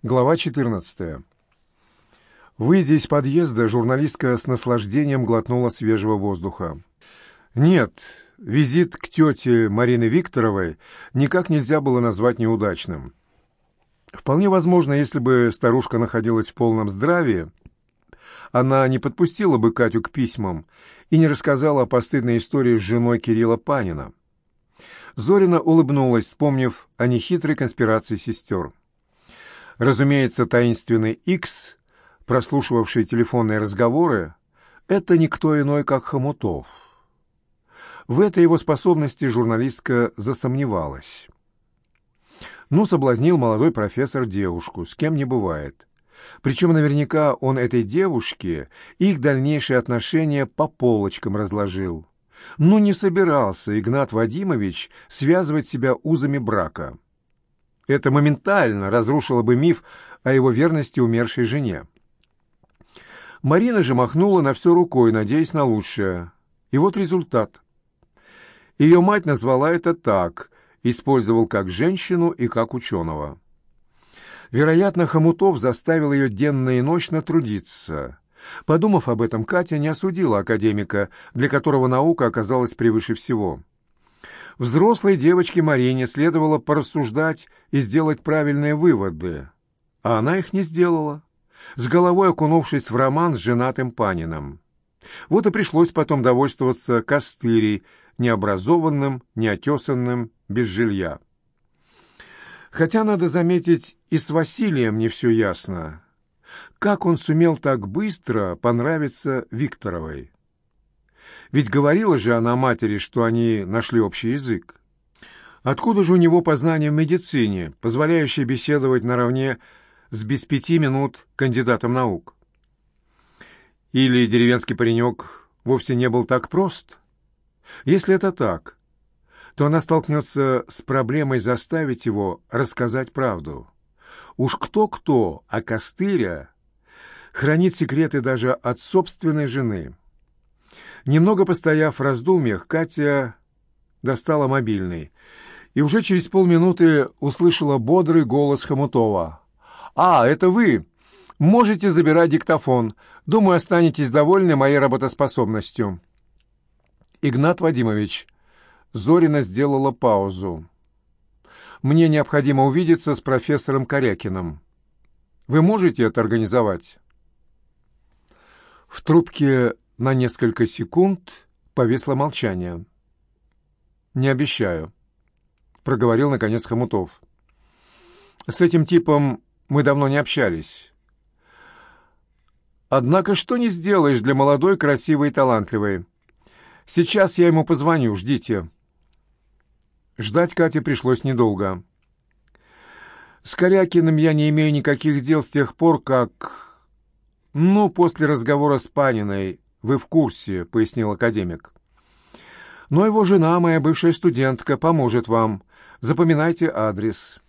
Глава 14. Выйдя из подъезда, журналистка с наслаждением глотнула свежего воздуха. Нет, визит к тете Марины Викторовой никак нельзя было назвать неудачным. Вполне возможно, если бы старушка находилась в полном здравии, она не подпустила бы Катю к письмам и не рассказала о постыдной истории с женой Кирилла Панина. Зорина улыбнулась, вспомнив о нехитрой конспирации сестер. Разумеется, таинственный Икс, прослушивавший телефонные разговоры, это никто иной, как Хомутов. В этой его способности журналистка засомневалась. Ну, соблазнил молодой профессор девушку, с кем не бывает. Причем наверняка он этой девушке их дальнейшие отношения по полочкам разложил. Ну, не собирался Игнат Вадимович связывать себя узами брака. Это моментально разрушило бы миф о его верности умершей жене. Марина же махнула на все рукой, надеясь на лучшее. И вот результат. Ее мать назвала это так, использовал как женщину и как ученого. Вероятно, Хомутов заставил ее денно и ночно трудиться. Подумав об этом, Катя не осудила академика, для которого наука оказалась превыше всего. Взрослой девочке Марине следовало порассуждать и сделать правильные выводы, а она их не сделала, с головой окунувшись в роман с женатым Панином. Вот и пришлось потом довольствоваться костырей, необразованным, неотесанным, без жилья. Хотя, надо заметить, и с Василием не все ясно. Как он сумел так быстро понравиться Викторовой? Ведь говорила же она матери, что они нашли общий язык. Откуда же у него познание в медицине, позволяющее беседовать наравне с без пяти минут кандидатом наук? Или деревенский паренек вовсе не был так прост? Если это так, то она столкнется с проблемой заставить его рассказать правду. Уж кто-кто, а Костыря хранит секреты даже от собственной жены. Немного постояв в раздумьях, Катя достала мобильный и уже через полминуты услышала бодрый голос Хомутова. «А, это вы! Можете забирать диктофон. Думаю, останетесь довольны моей работоспособностью». «Игнат Вадимович». Зорина сделала паузу. «Мне необходимо увидеться с профессором Корякиным. Вы можете это организовать?» В трубке на несколько секунд повисло молчание. «Не обещаю», — проговорил, наконец, Хомутов. «С этим типом мы давно не общались. Однако что не сделаешь для молодой, красивой и талантливой? Сейчас я ему позвоню, ждите». Ждать Кате пришлось недолго. С Корякиным я не имею никаких дел с тех пор, как... Ну, после разговора с Паниной вы в курсе», — пояснил академик. «Но его жена, моя бывшая студентка, поможет вам. Запоминайте адрес».